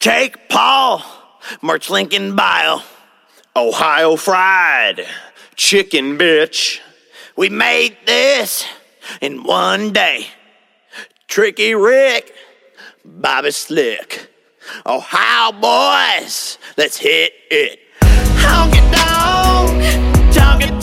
Jake Paul, merch link in bio. Ohio fried chicken, bitch. We made this in one day. Tricky Rick, Bobby Slick. Ohio boys, let's hit it. Honky tonk, honky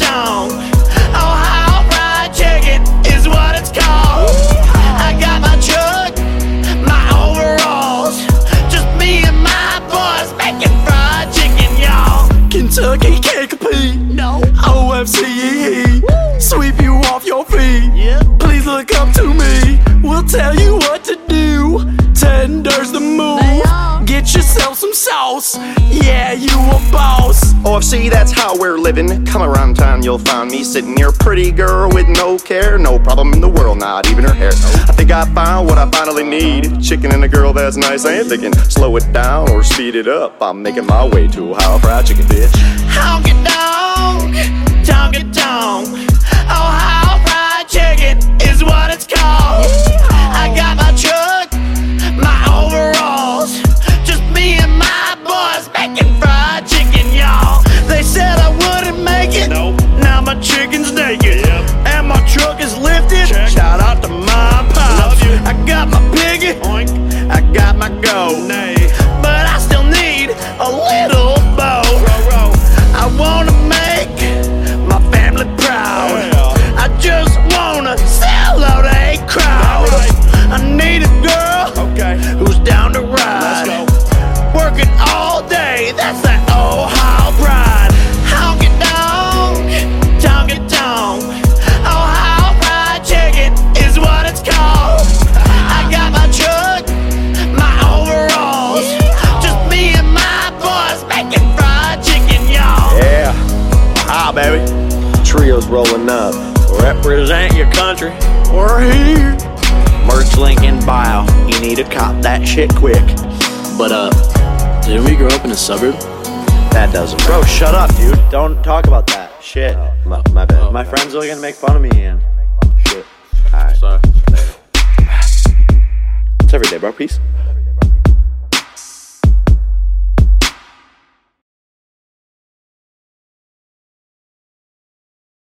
OFCE, sweep you off your feet. Please look up to me. We'll tell you what to do. Tender's the move. Get yourself some sauce. Yeah, you a boss. Oh, OFC, that's how we're living. Come around town, you'll find me sitting near a pretty girl with no care, no problem in the world, not even her hair. I think I found what I finally need. Chicken and a girl that's nice. I ain't thinking slow it down or speed it up. I'm making my way to Ohio fried chicken, bitch. Honky tonk, honky tonk. That's that Ohio pride. Honky tonk, honky tonk. Ohio fried chicken is what it's called. I got my truck, my overalls. Just me and my boys making fried chicken, y'all. Yeah. Ah, baby. Trio's rolling up. Represent your country. We're here. Merch link in bio. You need to cop that shit quick. But uh, didn't we grow up in a suburb? That doesn't Bro, shut up, dude. Don't talk about that. Shit. My, my bad. My friends are gonna make fun of me and shit. Alright. Sorry. It's every day, bro. Peace.